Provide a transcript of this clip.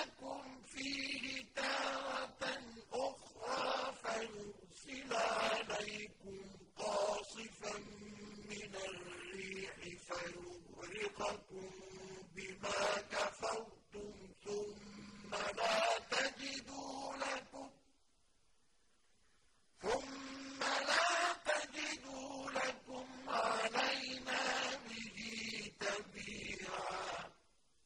لكم فيه تارة أخرى فيرسل عليكم قاصفا من الريح فيغرقكم